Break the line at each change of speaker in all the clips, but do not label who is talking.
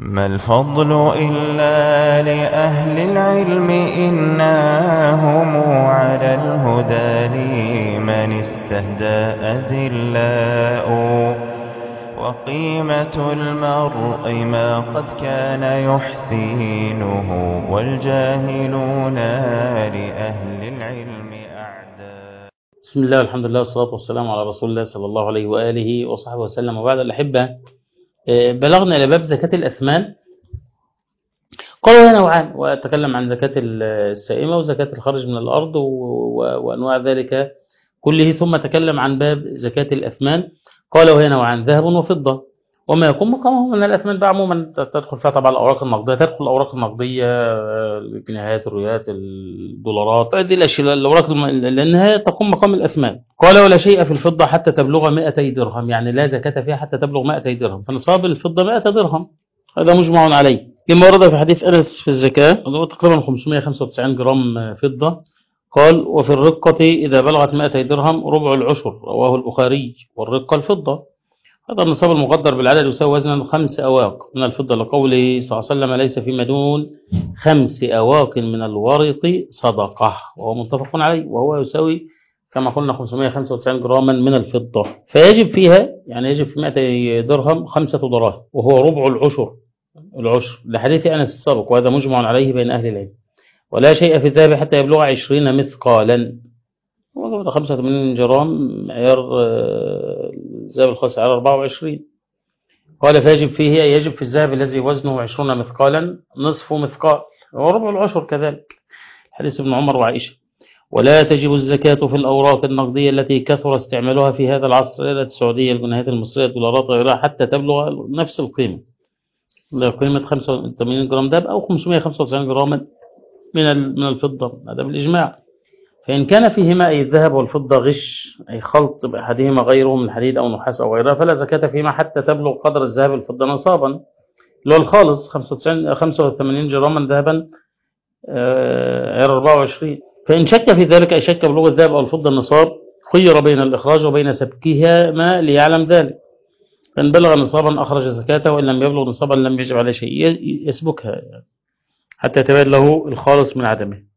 ما الفضل إلا لأهل العلم إنهم على الهدى لمن استهدى أذلاء وقيمة المرء ما قد كان يحسينه والجاهلون لأهل العلم أعداء
بسم الله والحمد لله والصلاة والسلام على رسول الله صلى الله عليه وآله وصحبه وسلم. وبعد الأحبة بلغنا إلى باب زكاة الأثمان. قالوا هنا نوعان وأتكلم عن زكاة السائمة وزكاة الخارج من الأرض وأنواع ذلك كله ثم تكلم عن باب زكاة الأثمان. قال وهي نوعان ذهب وفضة. وما يكون مقامه. من الأثمان بقى عموما تدخل فيها طبعا الأوراق النقدية تدخل الأوراق النقدية الجنيهات الريالات الدولارات هذه الأشياء الأوراق لأنها تقوم مقام الأثمان. قال ولا شيء في الفضة حتى تبلغ 200 درهم يعني لا زكاة فيها حتى تبلغ 200 درهم. فنصاب الفضة 100 درهم. هذا مجمع عليه. كما ورد في حديث أنس في الزكاة تقريبا 595 جرام فضة. قال وفي الرقة إذا بلغت 200 درهم ربع العشر. رواه البخاري. والرقة الفضة. هذا النصاب المقدر بالعدد يساوي وزنا خمس أواق. من الفضة لقوله صلى الله عليه وسلم ليس فيما دون خمس أواق من الورق صدقة وهو متفق عليه وهو يساوي كما قلنا 595 جراما من الفضة. فيجب فيها يعني يجب في 200 درهم خمسة دراهم وهو ربع العشر العشر. لحديث أنس السابق وهذا مجمع عليه بين أهل العلم. ولا شيء في الذهب حتى يبلغ 20 مثقالا. 85 جرام معيار الذهب الخاص على 24 قال فيجب فيه يجب في الذهب الذي وزنه 20 مثقالا نصف مثقال وربع العشر كذلك. حديث ابن عمر وعائشة. ولا تجب الزكاة في الأوراق النقدية التي كثر استعمالها في هذا العصر إلى السعودية الجنيهات المصرية الدولارات وغيرها حتى تبلغ نفس القيمة. قيمة 85 جرام ذهب أو 595 جراما من من الفضة. هذا بالإجماع. فإن كان فيهما أي الذهب والفضة غش أي خلط بأحدهما غيره من الحديد أو نحاس أو غيرها فلا زكاة فيما حتى تبلغ قدر الذهب والفضة نصابا. اللي هو الخالص 95 85 جراما ذهبا غير 24 فإن شك في ذلك أي شك بلغ الذهب أو الفضة النصاب خير بين الإخراج وبين سبكها ما ليعلم ذلك. فإن بلغ نصابا أخرج زكاته وإن لم يبلغ نصابا لم يجب عليه شيء يسبكها حتى يتبين له الخالص من عدمه.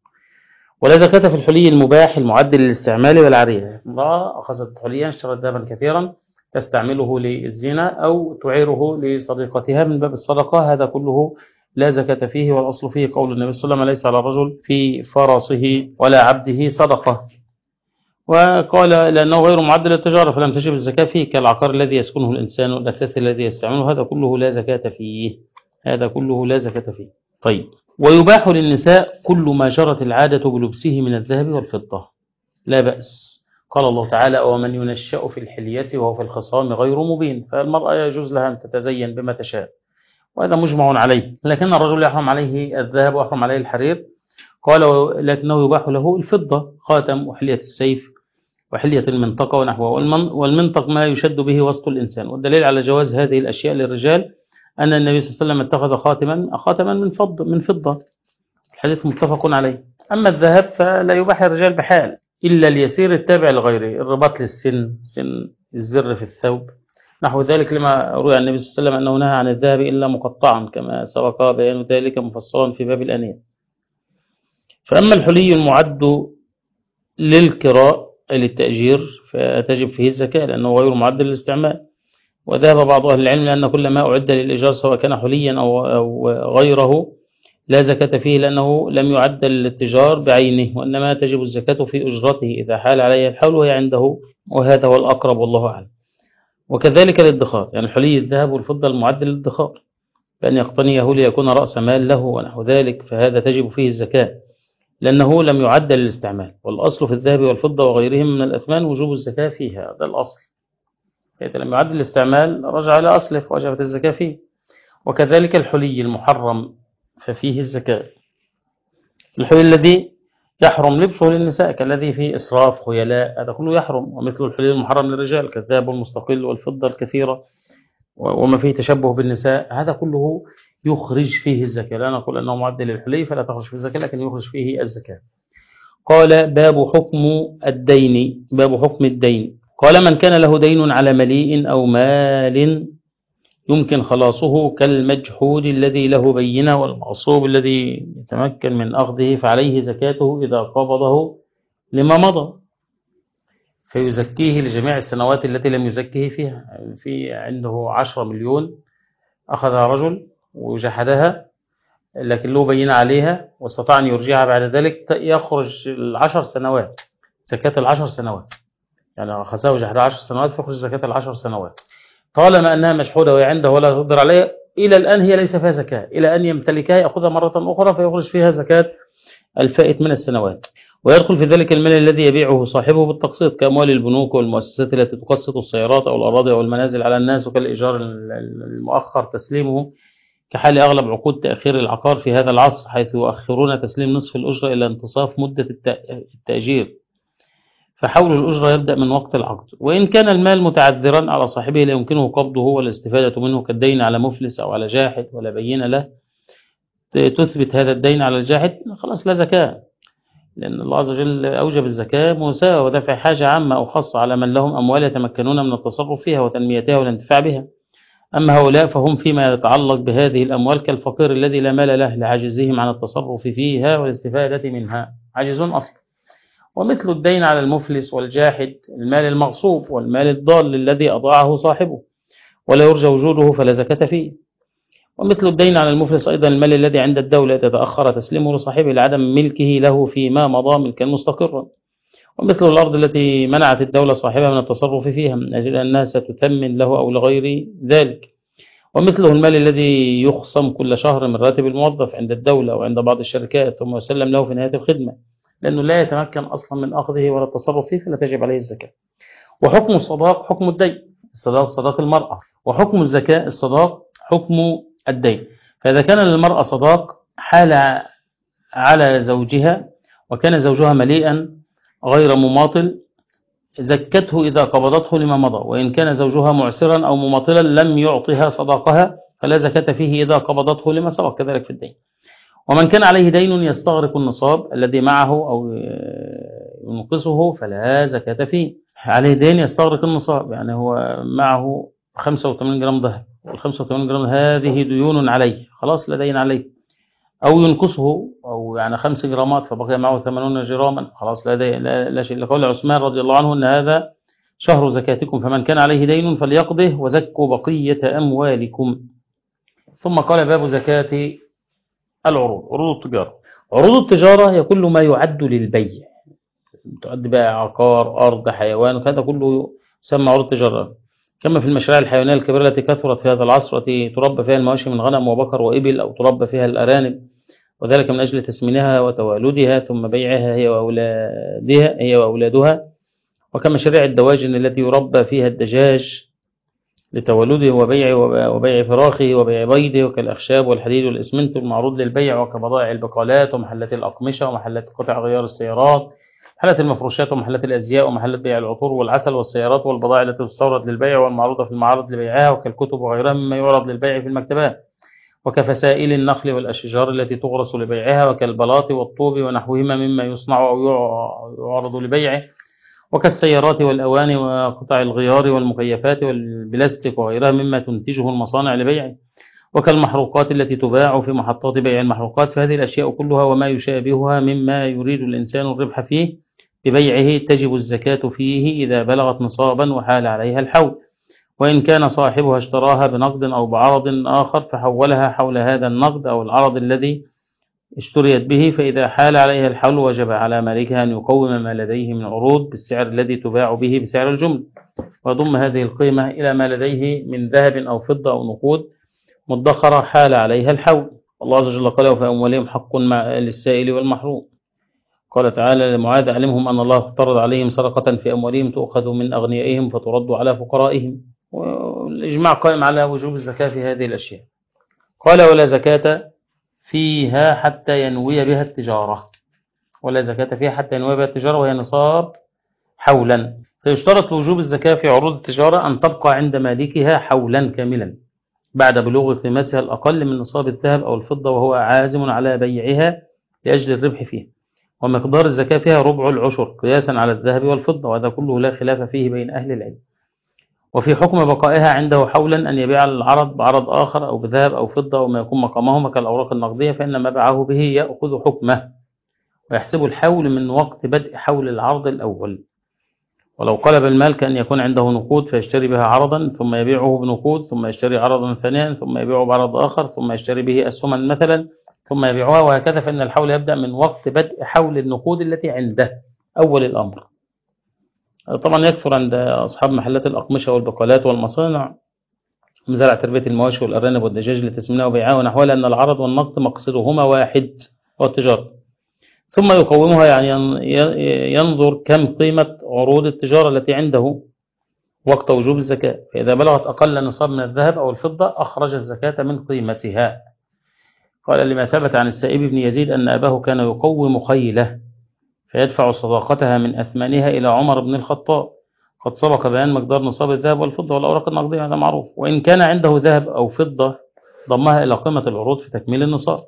ولا زكاة في الحلي المباح المعد للاستعمال والعرية امرأة أخذت حليا اشترت ذهبا كثيرا تستعمله للزنا أو تعيره لصديقتها من باب الصدقة. هذا كله لا زكاة فيه والأصل فيه قول النبي صلى الله عليه وسلم ليس على الرجل في فرسه ولا عبده صدقة. وقال لأنه غير معد للتجارة فلم تجب الزكاة فيه كالعقار الذي يسكنه الإنسان والأثاث الذي يستعمله. هذا كله لا زكاة فيه. هذا كله لا زكاة فيه. طيب. ويباح للنساء كل ما جرت العادة بلبسه من الذهب والفضة. لا بأس. قال الله تعالى ومن ينشأ في الحلية وهو في الخصام غير مبين. فالمرأة يجوز لها أن تتزين بما تشاء. وهذا مجمع عليه. لكن الرجل يحرم عليه الذهب ويحرم عليه الحرير. قال لكنه يباح له الفضة. خاتم وحلية السيف وحلية المنطقة ونحوه والمنطق ما يشد به وسط الإنسان. والدليل على جواز هذه الأشياء للرجال أن النبي صلى الله عليه وسلم اتخذ خاتما خاتما من فضة من فضة. الحديث متفق عليه. أما الذهب فلا يباح الرجال بحال إلا اليسير التابع لغيره الرباط للسن سن الزر في الثوب. نحو ذلك لما روي عن النبي صلى الله عليه وسلم أنه نهى عن الذهب إلا مقطعا كما سبق بيان ذلك مفصلا في باب الأنية. فأما الحلي المعد للكراء للتأجير فتجب فيه الزكاة لأنه غير معد للاستعمال. وذهب بعض أهل العلم لأن كل ما أعد للإيجار سواء كان حليا أو, أو غيره لا زكاة فيه لأنه لم يعد للاتجار بعينه وإنما تجب الزكاة في أجرته إذا حال عليه الحول وهي عنده وهذا هو الأقرب والله أعلم. وكذلك الادخار يعني حلي الذهب والفضة المعد للادخار بأن يقتنيه ليكون رأس مال له ونحو ذلك فهذا تجب فيه الزكاة لأنه لم يعد للاستعمال. والأصل في الذهب والفضة وغيرهم من الأثمان وجوب الزكاة فيها هذا الأصل. إذا لم يعد الاستعمال رجع إلى أصله فوجبت الزكاة فيه. وكذلك الحلي المحرم ففيه الزكاة. الحلي الذي يحرم لبسه للنساء كالذي فيه إسراف خيلاء هذا كله يحرم. ومثل الحلي المحرم للرجال كالذهب والمستقل والفضة الكثيرة وما فيه تشبه بالنساء هذا كله يخرج فيه الزكاة. لا نقول أنه معدل للحلي فلا تخرج فيه الزكاة لكن يخرج فيه الزكاة. قال باب حكم الدين باب حكم الدين. قال من كان له دين على مليء أو مال يمكن خلاصه كالمجحود الذي له بينة والمغصوب الذي يتمكن من أخذه فعليه زكاته إذا قبضه لما مضى. فيزكيه لجميع السنوات التي لم يزكيه فيها. في عنده عشرة مليون أخذها رجل وجحدها لكن له بينة عليها واستطاع أن يرجعها بعد ذلك. يخرج العشر سنوات زكاة العشر سنوات. يعني وجحدها عشر سنوات فيخرج زكاة العشر سنوات. طالما أنها مشحودة وهي عنده ولا تقدر عليها. إلى الآن هي ليس فيها زكاة. إلى أن يمتلكها يأخذها مرة أخرى فيخرج فيها زكاة الفائت من السنوات. ويدخل في ذلك المال الذي يبيعه صاحبه بالتقسيط كأموال البنوك والمؤسسات التي تقسط السيارات أو الأراضي أو المنازل على الناس وكالإيجار المؤخر تسليمه. كحال أغلب عقود تأخير العقار في هذا العصر حيث يؤخرون تسليم نصف الأجرة إلى انتصاف مدة التأجير. فحول الأجرة يبدأ من وقت العقد. وإن كان المال متعذرا على صاحبه لا يمكنه قبضه والاستفادة منه كالدين على مفلس أو على جاحد ولا بين له. تثبت هذا الدين على الجاحد خلاص لا زكاة. لأن الله عز وجل أوجب الزكاة مساواة ودفع حاجة عامة أو خاصة على من لهم أموال يتمكنون من التصرف فيها وتنميتها والانتفاع بها. أما هؤلاء فهم فيما يتعلق بهذه الأموال كالفقير الذي لا مال له لعجزهم عن التصرف فيها والاستفادة منها. عجز أصلا. ومثل الدين على المفلس والجاحد المال المغصوب والمال الضال الذي أضاعه صاحبه ولا يرجى وجوده فلا زكاة فيه. ومثل الدين على المفلس أيضا المال الذي عند الدولة تتأخر تسليمه لصاحبه لعدم ملكه له فيما مضى ملكا مستقرا. ومثل الأرض التي منعت الدولة صاحبها من التصرف فيها من أجل أنها ستثمن له أو لغير ذلك. ومثله المال الذي يخصم كل شهر من راتب الموظف عند الدولة وعند بعض الشركات ثم يسلم له في نهاية الخدمة. لأنه لا يتمكن أصلا من أخذه ولا التصرف فيه فلا تجب عليه الزكاة. وحكم الصداق حكم الدين الصداق صداق المرأة. وحكم الزكاة الصداق حكم الدين. فإذا كان للمرأة صداق حال على زوجها وكان زوجها مليئا غير مماطل زكته إذا قبضته لما مضى. وإن كان زوجها معسرا أو مماطلا لم يعطها صداقها فلا زكاة فيه إذا قبضته لما سبق. كذلك في الدين. ومن كان عليه دين يستغرق النصاب الذي معه أو ينقصه فلا زكاة فيه. عليه دين يستغرق النصاب يعني هو معه 85 جرام ذهب وال 85 جرام هذه ديون عليه خلاص لا دين عليه. أو ينقصه أو يعني 5 جرامات فبقي معه 80 جراما خلاص لا, دين لا, لا شيء. لقول عثمان رضي الله عنه أن هذا شهر زكاتكم فمن كان عليه دين فليقضه وزكوا بقية أموالكم. ثم قال باب زكاة العروض عروض التجارة. عروض التجارة هي كل ما يعد للبيع. تعد بقى عقار أرض حيوان وهذا كله يسمى عروض التجارة. كما في المشاريع الحيوانية الكبيرة التي كثرت في هذا العصر التي تربى فيها المواشي من غنم وبقر وإبل أو تربى فيها الأرانب وذلك من أجل تسمينها وتوالدها ثم بيعها هي وأولادها هي وأولادها. وكمشاريع الدواجن التي يربى فيها الدجاج لتولده وبيع وبيع فراخه وبيع بيضه وكالأخشاب والحديد والإسمنت المعروض للبيع وكبضائع البقالات ومحلات الأقمشة ومحلات قطع غيار السيارات محلات المفروشات ومحلات الأزياء ومحلات بيع العطور والعسل والسيارات والبضائع التي تستورد للبيع والمعروضة في المعارض لبيعها وكالكتب وغيرها مما يعرض للبيع في المكتبات وكفسائل النخل والأشجار التي تغرس لبيعها وكالبلاط والطوب ونحوهما مما يصنع أو يعرض لبيعه وكالسيارات والأواني وقطع الغيار والمكيفات والبلاستيك وغيرها مما تنتجه المصانع لبيعه وكالمحروقات التي تباع في محطات بيع المحروقات. فهذه الأشياء كلها وما يشابهها مما يريد الإنسان الربح فيه ببيعه تجب الزكاة فيه إذا بلغت نصابا وحال عليها الحول. وإن كان صاحبها اشتراها بنقد أو بعرض آخر فحولها حول هذا النقد أو العرض الذي اشتريت به فإذا حال عليها الحول وجب على مالكها أن يقوم ما لديه من عروض بالسعر الذي تباع به بسعر الجمل. ويضم هذه القيمة إلى ما لديه من ذهب أو فضة أو نقود مدخرة حال عليها الحول. الله عز وجل قال وفي أموالهم حق للسائل والمحروم. قال تعالى لمعاذ علمهم أن الله افترض عليهم سرقة في أموالهم تؤخذ من أغنيائهم فترد على فقرائهم. والإجماع قائم على وجوب الزكاة في هذه الأشياء. قال ولا زكاة فيها حتى ينوي بها التجارة ولا زكاة فيها حتى ينوي بها التجارة وهي نصاب حولا. فيشترط وجوب الزكاة في عروض التجارة أن تبقى عند مالكها حولا كاملا بعد بلوغ قيمتها الأقل من نصاب الذهب أو الفضة وهو عازم على بيعها لأجل الربح فيها. ومقدار الزكاة فيها ربع العشر قياسا على الذهب والفضة وهذا كله لا خلاف فيه بين أهل العلم. وفي حكم بقائها عنده حولا أن يبيع العرض بعرض آخر أو بذهب أو فضة أو ما يكون مقامهما كالأوراق النقدية فإن ما باعه به يأخذ حكمه ويحسب الحول من وقت بدء حول العرض الأول. ولو قلب المال كأن يكون عنده نقود فيشتري بها عرضا ثم يبيعه بنقود ثم يشتري عرضا ثانيا ثم يبيعه بعرض آخر ثم يشتري به أسهما مثلا ثم يبيعها وهكذا فإن الحول يبدأ من وقت بدء حول النقود التي عنده. أول الأمر. طبعا يكثر عند أصحاب محلات الأقمشة والبقالات والمصانع مزارع تربية المواشي والأرانب والدجاج لتسمينها وبيعها ونحوها لأن العرض والنقد مقصدهما واحد والتجارة ثم يقومها يعني ينظر كم قيمة عروض التجارة التي عنده وقت وجوب الزكاة. فإذا بلغت أقل نصاب من الذهب أو الفضة أخرج الزكاة من قيمتها. قال لما ثبت عن السائب بن يزيد أن أباه كان يقوم خيله. فيدفع صداقتها من أثمانها إلى عمر بن الخطاب. قد سبق بيان مقدار نصاب الذهب والفضة والأوراق النقدية هذا معروف. وإن كان عنده ذهب أو فضة ضمها إلى قيمة العروض في تكميل النصاب.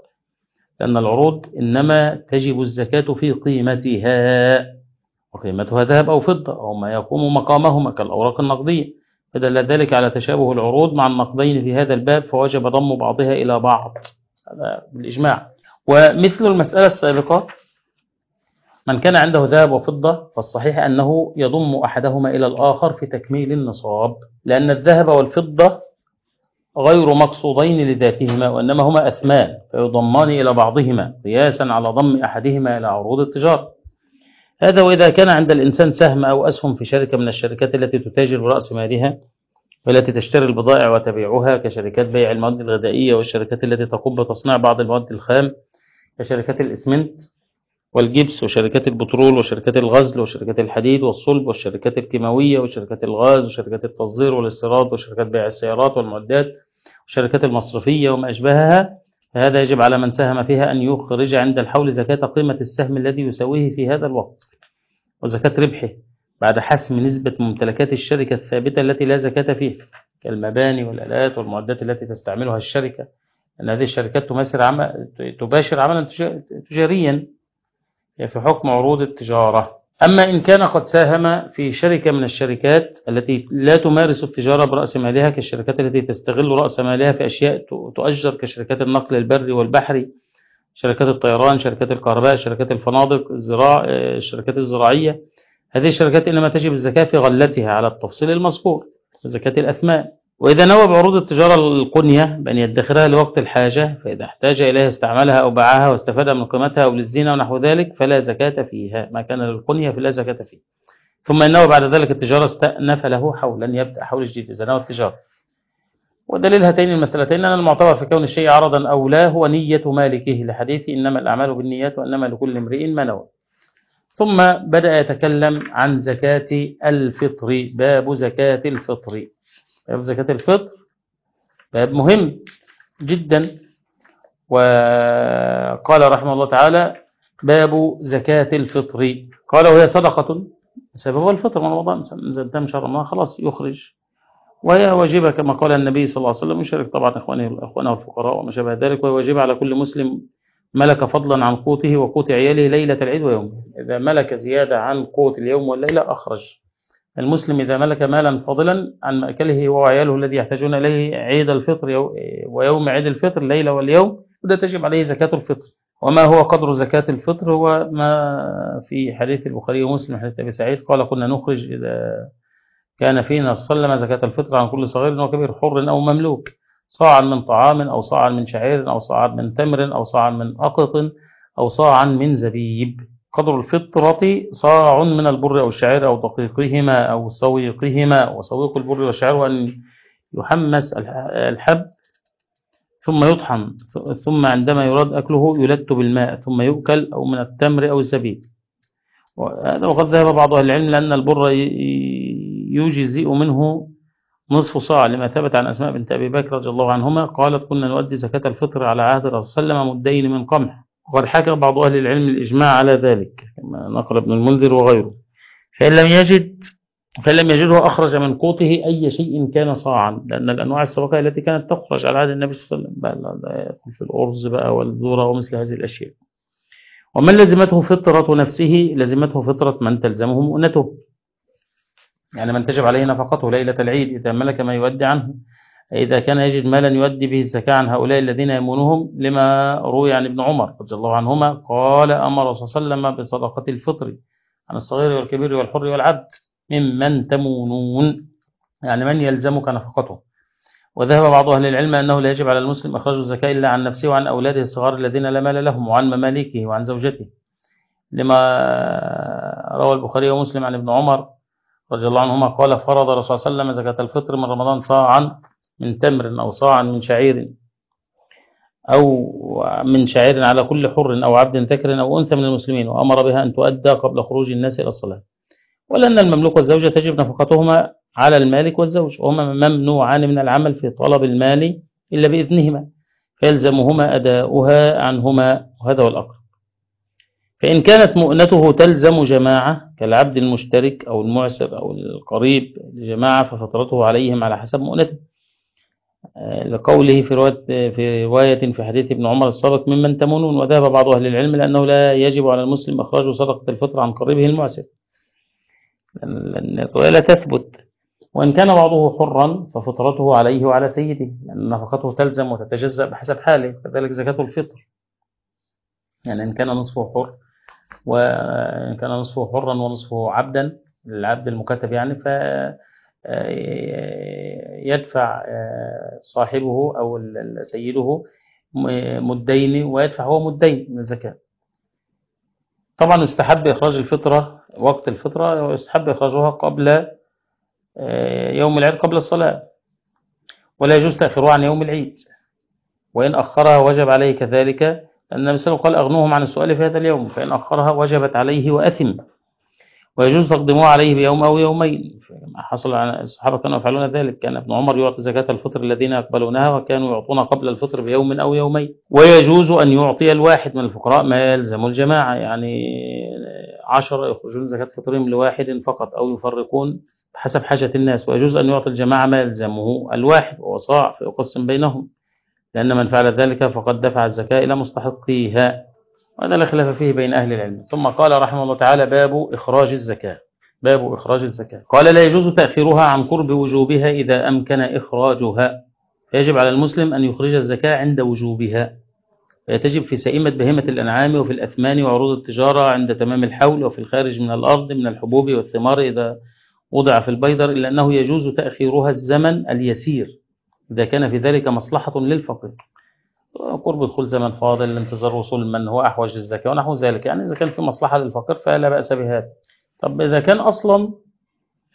لأن العروض إنما تجب الزكاة في قيمتها وقيمتها ذهب أو فضة أو ما يقوم مقامهما كالأوراق النقدية. فدل ذلك على تشابه العروض مع النقدين في هذا الباب فوجب ضم بعضها إلى بعض. هذا بالإجماع. ومثل المسألة السابقة من كان عنده ذهب وفضة فالصحيح أنه يضم أحدهما إلى الآخر في تكميل النصاب لأن الذهب والفضة غير مقصودين لذاتهما وإنما هما أثمان فيضمان إلى بعضهما قياسا على ضم أحدهما إلى عروض التجارة هذا وإذا كان عند الإنسان سهم أو أسهم في شركة من الشركات التي تتاجر برأس مالها والتي تشتري البضائع وتبيعها كشركات بيع المواد الغذائية والشركات التي تقوم بتصنيع بعض المواد الخام كشركات الإسمنت والجبس وشركات البترول وشركات الغزل وشركات الحديد والصلب والشركات الكيماوية وشركات الغاز وشركات التصدير والاستيراد وشركات بيع السيارات والمعدات والشركات المصرفية وما أشبهها فهذا يجب على من ساهم فيها أن يخرج عند الحول زكاة قيمة السهم الذي يساويه في هذا الوقت وزكاة ربحه بعد حسم نسبة ممتلكات الشركة الثابتة التي لا زكاة فيها كالمباني والآلات والمعدات التي تستعملها الشركة. أن هذه الشركات تباشر عملا تجاريا. في حكم عروض التجارة. أما إن كان قد ساهم في شركة من الشركات التي لا تمارس التجارة برأس مالها كالشركات التي تستغل رأس مالها في أشياء تؤجر كشركات النقل البري والبحري شركات الطيران شركات الكهرباء شركات الفنادق الزراع الشركات الزراعية. هذه الشركات إنما تجب الزكاة في غلتها على التفصيل المذكور زكاة الأثمان وإذا نوى بعروض التجارة القنية بأن يدخرها لوقت الحاجة فإذا احتاج إليها استعملها أو باعها واستفاد من قيمتها أو للزينة ونحو ذلك فلا زكاة فيها. ما كان للقنية فلا زكاة فيه. ثم إنه بعد ذلك التجارة استأنف له حولا يبدأ حول جديد إذا نوى التجارة. ودليل هاتين المسألتين أن المعتبر في كون الشيء عرضا أو لا هو نية مالكه لحديث إنما الأعمال بالنيات وإنما لكل امرئ ما نوى. ثم بدأ يتكلم عن زكاة الفطر باب زكاة الفطر. باب زكاة الفطر. باب مهم جدا. وقال رحمه الله تعالى باب زكاة الفطر. قال وهي صدقة. سببها الفطر من رمضان. إذا تم شهر رمضان خلاص يخرج. وهي واجبة كما قال النبي صلى الله عليه وسلم يشارك طبعا إخوانه أخوانه الفقراء وما شابه ذلك وهي واجبة على كل مسلم ملك فضلا عن قوته وقوت عياله ليلة العيد ويومه. إذا ملك زيادة عن قوت اليوم والليلة أخرج. المسلم إذا ملك مالا فضلا عن مأكله وعياله الذي يحتاجون إليه عيد الفطر ويوم عيد الفطر الليلة واليوم وده تجب عليه زكاة الفطر. وما هو قدر زكاة الفطر؟ هو ما في حديث البخاري ومسلم حديث أبي سعيد قال كنا نخرج إذا كان فينا صلى زكاة الفطر عن كل صغير وكبير حر أو مملوك. صاعا من طعام أو صاعا من شعير أو صاعا من تمر أو صاعا من أقط أو صاعا من زبيب. قدر الفطرة صاع من البر أو الشعير أو دقيقهما أو سويقهما وسويق البر والشعير وأن يحمس الحب ثم يطحن ثم عندما يراد أكله يلت بالماء ثم يؤكل أو من التمر أو الزبيب. وهذا وقد ذهب بعض أهل العلم لأن البر يجزئ منه نصف صاع لما ثبت عن أسماء بنت أبي بكر رضي الله عنهما قالت كنا نؤدي زكاة الفطر على عهد الرسول صلى الله عليه وسلم مدين من قمح. وقد حكى بعض أهل العلم الإجماع على ذلك كما نقل ابن المنذر وغيره. فإن لم يجد فإن لم يجده أخرج من قوته أي شيء كان صاعا لأن الأنواع السبقية التي كانت تخرج على عهد النبي صلى الله عليه وسلم في الأرز بقى والذرة ومثل هذه الأشياء. ومن لزمته فطرة نفسه لزمته فطرة من تلزمه مؤنته يعني من تجب عليه نفقته ليلة العيد إذا ملك ما يؤدي عنه إذا كان يجد مالا يؤدي به الزكاة عن هؤلاء الذين يمونهم لما روي عن ابن عمر رضي الله عنهما قال أمر صلى الله عليه وسلم بصدقة الفطر عن الصغير والكبير والحر والعبد ممن تمونون. يعني من يلزمك نفقته. وذهب بعض أهل العلم أنه لا يجب على المسلم إخراج الزكاة إلا عن نفسه وعن أولاده الصغار الذين لا مال لهم وعن مماليكه وعن زوجته. لما روى البخاري ومسلم عن ابن عمر رضي الله عنهما قال فرض الرسول صلى الله عليه وسلم زكاة الفطر من رمضان صاعا من تمر أو صاعا من شعير أو من شعير على كل حر أو عبد ذكر أو أنثى من المسلمين وأمر بها أن تؤدى قبل خروج الناس إلى الصلاة. ولأن المملوك والزوجة تجب نفقتهما على المالك والزوج وهما ممنوعان من العمل في طلب المال إلا بإذنهما فيلزمهما أداؤها عنهما وهذا هو الأقرب. فإن كانت مؤنته تلزم جماعة كالعبد المشترك أو المعسر أو القريب لجماعة ففترته عليهم على حسب مؤنته. لقوله في رواية في رواية في حديث ابن عمر السابق ممن تمونون وذهب بعض أهل العلم لأنه لا يجب على المسلم إخراج صدقة الفطر عن قريبه المعسر. لأن الرواية لا تثبت. وإن كان بعضه حرا ففطرته عليه وعلى سيده لأن نفقته تلزم وتتجزأ بحسب حاله كذلك زكاة الفطر. يعني إن كان نصفه حر وإن كان نصفه حرا ونصفه عبدا العبد المكاتب يعني ف يدفع صاحبه أو سيده مدين ويدفع هو مدين من الزكاة. طبعا يستحب إخراج الفطرة وقت الفطرة ويستحب إخراجها قبل يوم العيد قبل الصلاة. ولا يجوز تأخيرها عن يوم العيد. وإن أخرها وجب عليه كذلك النبي صلى الله عليه وسلم قال أغنوهم عن السؤال في هذا اليوم فإن أخرها وجبت عليه وأثم. ويجوز تقديمها عليه بيوم أو يومين. حصل عن الصحابة كانوا يفعلون ذلك. كان ابن عمر يعطي زكاة الفطر الذين يقبلونها وكانوا يعطون قبل الفطر بيوم أو يومين. ويجوز أن يعطي الواحد من الفقراء ما يلزم الجماعة. يعني عشر يخرجون زكاة فطرهم لواحد فقط أو يفرقون حسب حاجة الناس. ويجوز أن يعطي الجماعة ما يلزمه الواحد. وهو صاع فيقسم بينهم. لأن من فعل ذلك فقد دفع الزكاة إلى مستحقيها. وهذا لا خلاف فيه بين أهل العلم. ثم قال رحمه الله تعالى باب إخراج الزكاة. باب إخراج الزكاة. قال لا يجوز تأخيرها عن قرب وجوبها إذا أمكن إخراجها. فيجب على المسلم أن يخرج الزكاة عند وجوبها. فيتجب في سائمة بهيمة الأنعام وفي الأثمان وعروض التجارة عند تمام الحول وفي الخارج من الأرض من الحبوب والثمار إذا وضع في البيضر إلا أنه يجوز تأخيرها الزمن اليسير. إذا كان في ذلك مصلحة للفقير. قرب دخول زمن فاضل انتظار وصول من هو أحوج للزكاة ونحو ذلك. يعني إذا كان في مصلحة للفقير فلا بأس بهذا. طب إذا كان أصلا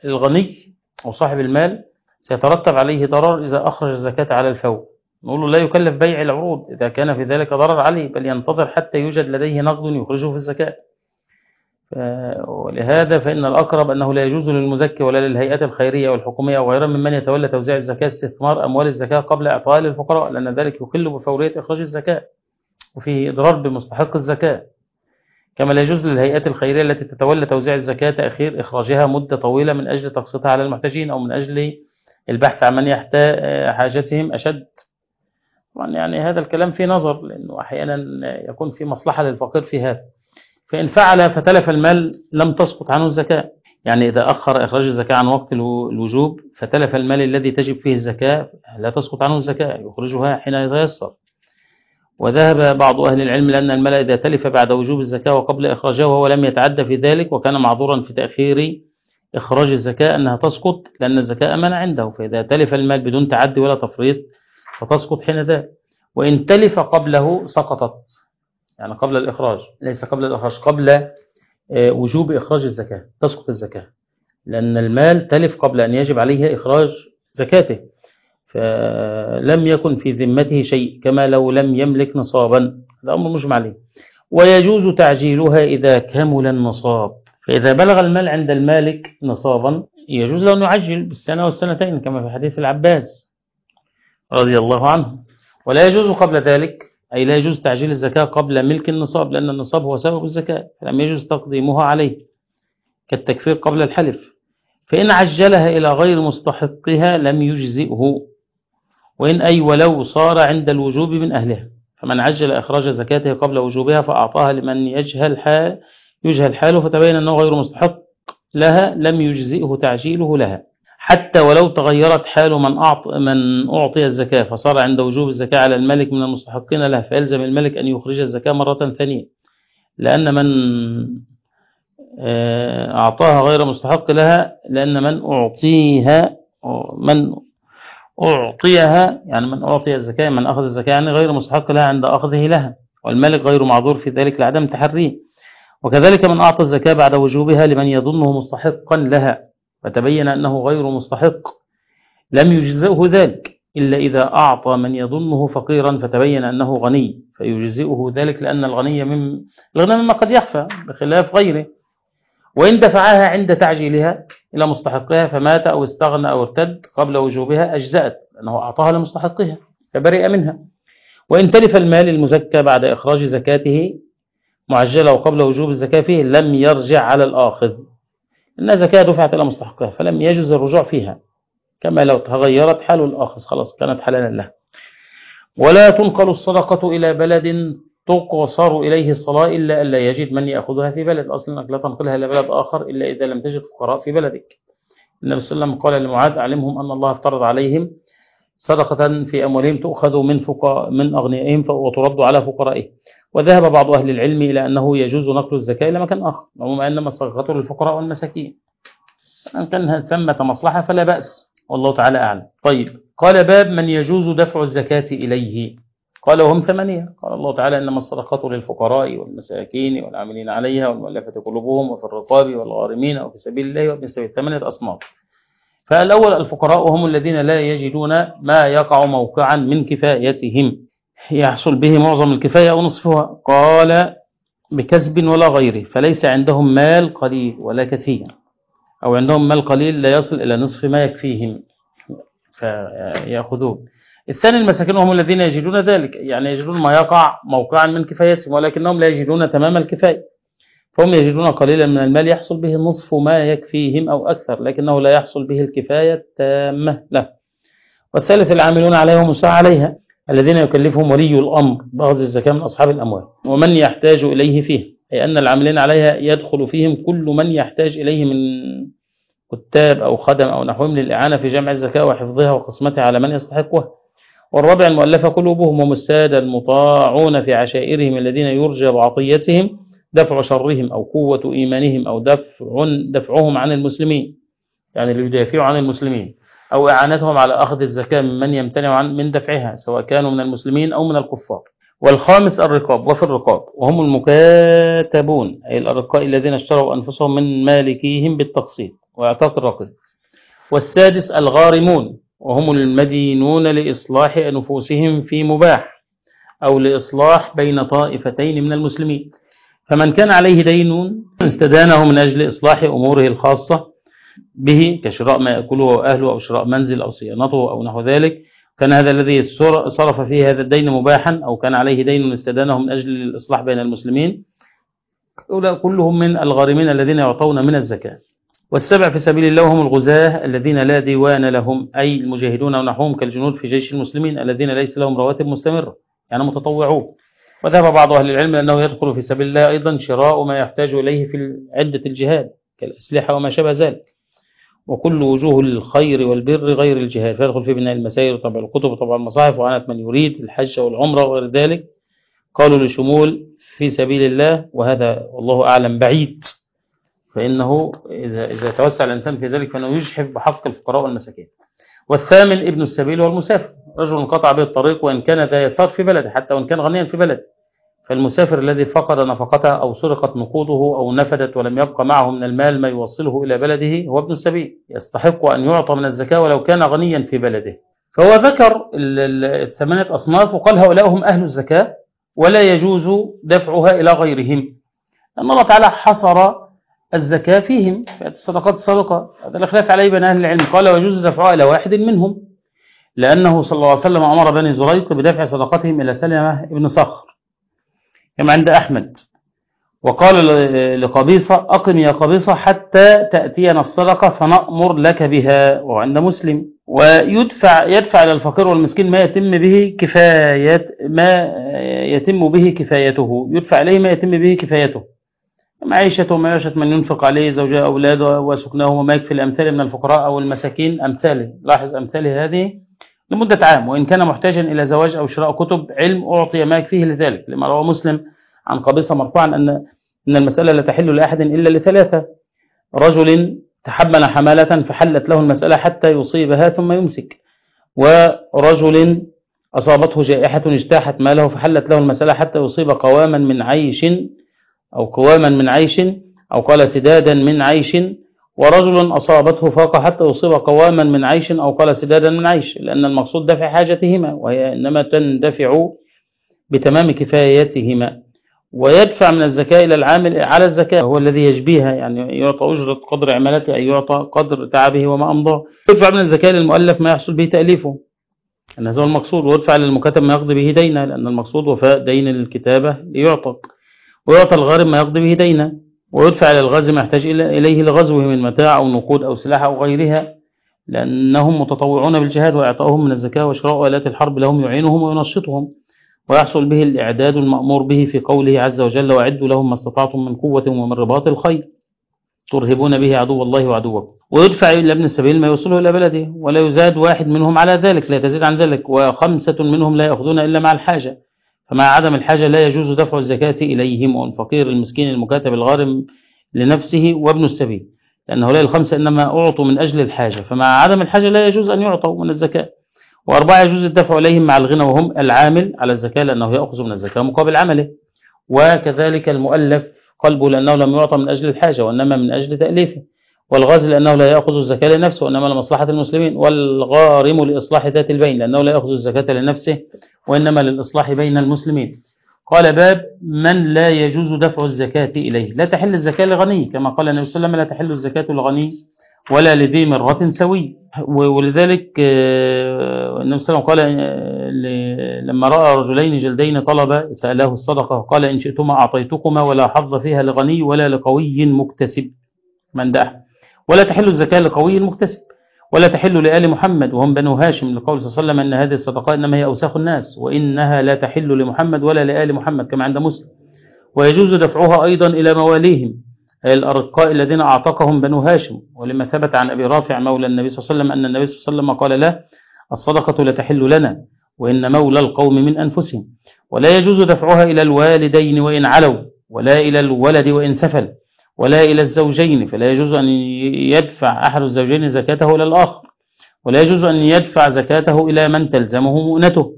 الغني أو صاحب المال سيترتب عليه ضرر إذا أخرج الزكاة على الفور. نقول له لا يكلف بيع العروض. إذا كان في ذلك ضرر عليه بل ينتظر حتى يوجد لديه نقد يخرجه في الزكاة. ولهذا فإن الأقرب أنه لا يجوز للمزكي ولا للهيئات الخيرية والحكومية وغيرها ممن يتولى توزيع الزكاة استثمار أموال الزكاة قبل إعطائها للفقراء لأن ذلك يخل بفورية إخراج الزكاة وفيه إضرار بمستحق الزكاة. كما لا يجوز للهيئات الخيرية التي تتولى توزيع الزكاة تأخير إخراجها مدة طويلة من أجل تقسيطها على المحتاجين أو من أجل البحث عن من يحتاج حاجتهم أشد. طبعا يعني هذا الكلام فيه نظر لأنه أحيانا يكون في مصلحة للفقير في هذا. فإن فعل فتلف المال لم تسقط عنه الزكاة. يعني إذا أخر إخراج الزكاة عن وقت الوجوب فتلف المال الذي تجب فيه الزكاة لا تسقط عنه الزكاة يخرجها حين يتيسر وذهب بعض أهل العلم لأن المال إذا تلف بعد وجوب الزكاة وقبل إخراجها وهو لم يتعدى في ذلك وكان معذورا في تأخير إخراج الزكاة أنها تسقط لأن الزكاة أمانة عنده. فإذا تلف المال بدون تعدي ولا تفريط فتسقط حين ذلك. وإن تلف قبله سقطت. يعني قبل الإخراج ليس قبل الإخراج قبل وجوب إخراج الزكاة تسقط الزكاة. لأن المال تلف قبل أن يجب عليه إخراج زكاته. فلم يكن في ذمته شيء كما لو لم يملك نصابا. هذا أمر مجمع عليه. ويجوز تعجيلها إذا كمل النصاب. فإذا بلغ المال عند المالك نصابا يجوز له أن يعجل بالسنة والسنتين كما في حديث العباس رضي الله عنه. ولا يجوز قبل ذلك أي لا يجوز تعجيل الزكاة قبل ملك النصاب لأن النصاب هو سبب الزكاة فلم يجوز تقديمها عليه كالتكفير قبل الحلف. فإن عجلها إلى غير مستحقها لم يجزئه وإن أي ولو صار عند الوجوب من أهلها. فمن عجل إخراج زكاته قبل وجوبها فأعطاها لمن يجهل حال يجهل حاله فتبين أنه غير مستحق لها لم يجزئه تعجيله لها. حتى ولو تغيرت حال من أعطى, من أعطي الزكاة فصار عند وجوب الزكاة على الملك من المستحقين لها فيلزم الملك أن يخرج الزكاة مرة ثانية. لأن من أعطاها غير مستحق لها لأن من أعطيها من أعطيها يعني من أعطي الزكاة من أخذ الزكاة يعني غير مستحق لها عند أخذه لها. والملك غير معذور في ذلك لعدم تحريه. وكذلك من أعطى الزكاة بعد وجوبها لمن يظنه مستحقا لها. فتبين أنه غير مستحق. لم يجزئه ذلك إلا إذا أعطى من يظنه فقيرا فتبين أنه غني. فيجزئه ذلك لأن الغني من الغنى مما قد يخفى بخلاف غيره. وإن دفعها عند تعجيلها إلى مستحقها فمات أو استغنى أو ارتد قبل وجوبها أجزأت لأنه أعطاها لمستحقها فبرئ منها. وإن تلف المال المزكى بعد إخراج زكاته معجلة وقبل وجوب الزكاة فيه لم يرجع على الآخذ. إنها زكاة دفعت إلى مستحقها فلم يجوز الرجوع فيها. كما لو تغيرت حال الآخذ خلاص كانت حلالا له. ولا تنقل الصدقة إلى بلد تقصر إليه الصلاة إلا ألا يجد من يأخذها في بلد. أصلا أنك لا تنقلها إلى بلد آخر إلا إذا لم تجد فقراء في بلدك. النبي صلى الله عليه وسلم قال لمعاذ أعلمهم أن الله افترض عليهم صدقة في أموالهم تؤخذ من فقراء من أغنيائهم وترد على فقرائهم وذهب بعض أهل العلم إلى أنه يجوز نقل الزكاة إلى مكان آخر وما إنما الصدقة للفقراء والمساكين. أن كان ثمة مصلحة فلا بأس والله تعالى أعلم. طيب قال باب من يجوز دفع الزكاة إليه. قال وهم ثمانية. قال الله تعالى إنما الصدقة للفقراء والمساكين والعاملين عليها والمؤلفة قلوبهم وفي الرقاب والغارمين وفي سبيل الله وابن سبيل ثمانية أصناف. فالأول الفقراء هم الذين لا يجدون ما يقع موقعا من كفايتهم. يحصل به معظم الكفاية أو نصفها. قال بكسب ولا غيره فليس عندهم مال قليل ولا كثير. أو عندهم مال قليل لا يصل إلى نصف ما يكفيهم فيأخذون الثاني المساكين هم الذين يجدون ذلك. يعني يجدون ما يقع موقعا من كفايتهم ولكنهم لا يجدون تمام الكفاية. فهم يجدون قليلا من المال يحصل به نصف ما يكفيهم أو أكثر لكنه لا يحصل به الكفاية التامة له. والثالث العاملون عليهم مساء عليها. الذين يكلفهم ولي الأمر بأخذ الزكاة من أصحاب الأموال. ومن يحتاج إليه فيه أي أن العاملين عليها يدخل فيهم كل من يحتاج إليه من كتاب أو خدم أو نحوهم للإعانة في جمع الزكاة وحفظها وقسمتها على من يستحقها. والرابع المؤلفة قلوبهم هم السادة المطاعون في عشائرهم الذين يرجى بعطيتهم دفع شرهم أو قوة إيمانهم أو دفع دفعهم عن المسلمين. يعني اللي يدافعوا عن المسلمين. أو إعانتهم على أخذ الزكاة ممن يمتنع عن من دفعها سواء كانوا من المسلمين أو من الكفار. والخامس الرقاب وفي الرقاب وهم المكاتبون أي الأرقاء الذين اشتروا أنفسهم من مالكيهم بالتقسيط واعتاق الرقيق. والسادس الغارمون وهم المدينون لإصلاح أنفسهم في مباح أو لإصلاح بين طائفتين من المسلمين. فمن كان عليه دين استدانه من أجل إصلاح أموره الخاصة به كشراء ما يأكله أهله أو شراء منزل أو صيانته أو نحو ذلك. كان هذا الذي صرف فيه هذا الدين مباحا أو كان عليه دين استدانه من أجل الإصلاح بين المسلمين. كلهم من الغارمين الذين يعطون من الزكاة. والسبع في سبيل الله هم الغزاة الذين لا ديوان لهم أي المجاهدون ونحوهم كالجنود في جيش المسلمين الذين ليس لهم رواتب مستمرة يعني متطوعون. وذهب بعض أهل العلم أنه يدخل في سبيل الله أيضا شراء ما يحتاج إليه في عدة الجهاد كالأسلحة وما شابه ذلك. وكل وجوه الخير والبر غير الجهاد. فيدخل في بناء المساجد وطبع الكتب وطبع المصاحف وعنة من يريد الحج والعمرة وغير ذلك. قالوا لشمول في سبيل الله وهذا والله أعلم بعيد. فإنه إذا, إذا توسع الإنسان في ذلك فإنه يجحف بحق الفقراء والمساكين. والثامن ابن السبيل والمسافر. رجل انقطع به الطريق وإن كان ذا يسار في بلده حتى وإن كان غنيا في بلده. فالمسافر الذي فقد نفقته أو سرقت نقوده أو نفدت ولم يبقى معه من المال ما يوصله إلى بلده هو ابن السبيل يستحق أن يعطى من الزكاة ولو كان غنيا في بلده. فهو ذكر الثمانية أصناف وقال هؤلاء هم أهل الزكاة ولا يجوز دفعها إلى غيرهم. أن الله تعالى حصر الزكاة فيهم. الصدقات الصدقة. هذا الخلاف عليه بين أهل العلم. قال ويجوز دفعها إلى واحد منهم. لأنه صلى الله عليه وسلم أمر بني زريق بدفع صدقتهم إلى سلمة ابن صخر. كما عند أحمد. وقال لقبيصة أقم يا قبيصة حتى تأتينا الصدقة فنأمر لك بها وعند مسلم. ويدفع يدفع إلى الفقير والمسكين ما يتم به كفاية ما يتم به كفايته. يدفع إليه ما يتم به كفايته. معيشته ومعيشة من ينفق عليه زوجة أولاده وسكنه وما يكفي الأمثال من الفقراء أو المساكين. أمثاله لاحظ أمثاله هذه. لمدة عام وإن كان محتاجا إلى زواج أو شراء كتب علم أعطي ما يكفيه لذلك لما روى مسلم عن قبيصة مرفوعا أن أن المسألة لا تحل لأحد إلا لثلاثة. رجل تحمل حمالة فحلت له المسألة حتى يصيبها ثم يمسك ورجل أصابته جائحة اجتاحت ماله فحلت له المسألة حتى يصيب قواما من عيش أو قواما من عيش أو قال سدادا من عيش ورجل أصابته فاقة حتى يصيب قواما من عيش أو قال سدادا من عيش لأن المقصود دفع حاجتهما وهي إنما تندفع بتمام كفايتهما. ويدفع من الزكاة إلى العامل على الزكاة هو الذي يجبيها يعني يعطى أجرة قدر عمالته أي يعطى قدر تعبه وما أمضاه. يدفع من الزكاة للمؤلف ما يحصل به تأليفه. أن هذا هو المقصود ويدفع للمكاتب ما يقضي به دينا لأن المقصود وفاء دين الكتابة ليعطق ويعطى الغارم ما يقضي به دينا. ويدفع إلى ما يحتاج إليه لغزوه من متاع أو نقود أو سلاح أو غيرها لأنهم متطوعون بالجهاد وإعطائهم من الزكاة وشراء آلات الحرب لهم يعينهم وينشطهم ويحصل به الإعداد المأمور به في قوله عز وجل وعدوا لهم ما استطعتم من قوة ومن رباط الخير ترهبون به عدو الله وعدوكم. ويدفع إلى ابن السبيل ما يوصله إلى بلده ولا يزاد واحد منهم على ذلك لا تزيد عن ذلك وخمسة منهم لا يأخذون إلا مع الحاجة. فمع عدم الحاجة لا يجوز دفع الزكاة إليهم والفقير المسكين المكاتب الغارم لنفسه وابن السبيل لأن هؤلاء الخمسة إنما أعطوا من أجل الحاجة فمع عدم الحاجة لا يجوز أن يعطوا من الزكاة. وأربعة يجوز الدفع إليهم مع الغنى وهم العامل على الزكاة لأنه يأخذ من الزكاة مقابل عمله. وكذلك المؤلف قلبه لأنه لم يعطى من أجل الحاجة وإنما من أجل تأليفه. والغازي لأنه لا يأخذ الزكاة لنفسه وإنما لمصلحة المسلمين والغارم لإصلاح ذات البين لأنه لا يأخذ الزكاة لنفسه وإنما للإصلاح بين المسلمين. قال باب من لا يجوز دفع الزكاة إليه. لا تحل الزكاة لغني كما قال النبي صلى الله عليه وسلم لا تحل الزكاة لغني ولا لذي مرة سوي. ولذلك النبي صلى الله عليه وسلم قال لما رأى رجلين جلدين طلب سأله الصدقة قال إن شئتما أعطيتكما ولا حظ فيها لغني ولا لقوي مكتسب. من ده؟ ولا تحل الزكاة لقوي مكتسب. ولا تحل لآل محمد وهم بنو هاشم لقول صلى الله عليه وسلم أن هذه الصدقاء إنما هي أوساخ الناس وإنها لا تحل لمحمد ولا لآل محمد كما عند مسلم. ويجوز دفعها أيضا إلى مواليهم الأرقاء الذين أعتقهم بنو هاشم. ولما ثبت عن أبي رافع مولى النبي صلى الله عليه وسلم أن النبي صلى الله عليه وسلم قال له الصدقة لا تحل لنا وإن مولى القوم من أنفسهم. ولا يجوز دفعها إلى الوالدين وإن علوا ولا إلى الولد وإن سفل. ولا إلى الزوجين فلا يجوز أن يدفع أحد الزوجين زكاته إلى الآخر ولا يجوز أن يدفع زكاته إلى من تلزمه مؤنته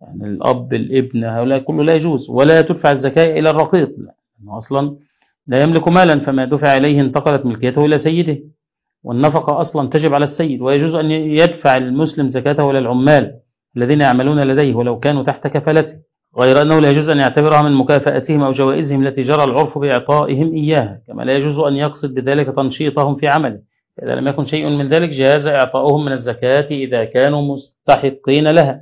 يعني الأب الابن هؤلاء كله لا يجوز ولا تدفع الزكاة إلى الرقيق لأنه أصلا لا يملك مالا فما دفع إليه انتقلت ملكيته إلى سيده. والنفقة أصلا تجب على السيد ويجوز أن يدفع المسلم زكاته إلى العمال الذين يعملون لديه ولو كانوا تحت كفالته. غير أنه لا يجوز أن يعتبرها من مكافأتهم أو جوائزهم التي جرى العرف بإعطائهم إياها كما لا يجوز أن يقصد بذلك تنشيطهم في عمله. إذا لم يكن شيء من ذلك جاز إعطاؤهم من الزكاة إذا كانوا مستحقين لها.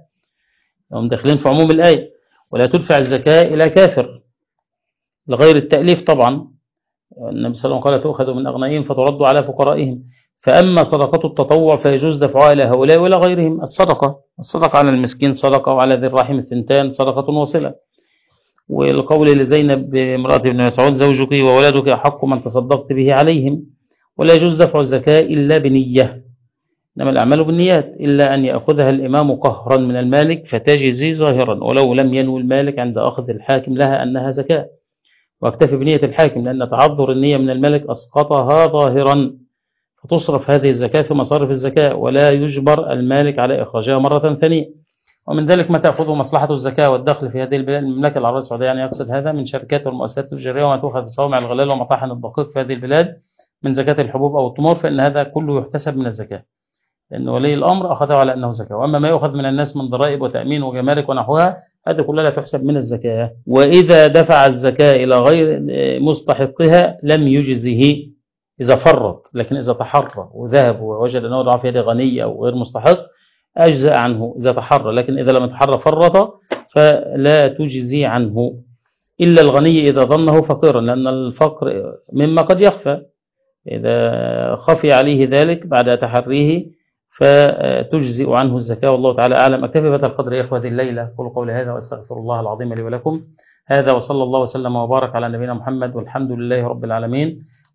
هم داخلين في عموم الآية. ولا تدفع الزكاة إلى كافر. لغير التأليف طبعا. النبي صلى الله عليه وسلم قال تؤخذ من أغنائهم فترد على فقرائهم. فأما صدقة التطوع فيجوز دفعها إلى هؤلاء ولا غيرهم. الصدقة الصدقة على المسكين صدقة وعلى ذي الرحم الثنتان صدقة وصلة والقول لزينب امرأة ابن مسعود زوجك وولدك أحق من تصدقت به عليهم. ولا يجوز دفع الزكاة إلا بنية. إنما الأعمال بالنيات إلا أن يأخذها الإمام قهرا من المالك فتجزي ظاهرا. ولو لم ينوي المالك عند أخذ الحاكم لها أنها زكاة. واكتفي بنية الحاكم لأن تعذر النية من الملك أسقطها ظاهرا. فتصرف هذه الزكاة في مصارف الزكاة ولا يجبر المالك على إخراجها مرة ثانية. ومن ذلك ما تأخذه مصلحة الزكاة والدخل في هذه البلاد. المملكة العربية السعودية يعني يقصد هذا من شركات والمؤسسات التجارية وما تؤخذ صوامع الغلال ومطاحن الدقيق في هذه البلاد من زكاة الحبوب أو التمور فإن هذا كله يحتسب من الزكاة. لأن ولي الأمر أخذه على أنه زكاة. وأما ما يؤخذ من الناس من ضرائب وتأمين وجمارك ونحوها هذه كلها لا تحسب من الزكاة. وإذا دفع الزكاة إلى غير مستحقها لم يجزه إذا فرط لكن إذا تحرى وذهب ووجد أنه ضعف يد غني أو غير مستحق أجزأ عنه إذا تحرى لكن إذا لم يتحرى فرط فلا تجزي عنه. إلا الغني إذا ظنه فقيرا لأن الفقر مما قد يخفى. إذا خفي عليه ذلك بعد تحريه فتجزئ عنه الزكاة. والله تعالى أعلم. أكتفي بهذا القدر يا إخوة الليلة. قولوا قولي هذا وأستغفر الله العظيم لي ولكم. هذا وصلى الله وسلم وبارك على نبينا محمد والحمد لله رب العالمين.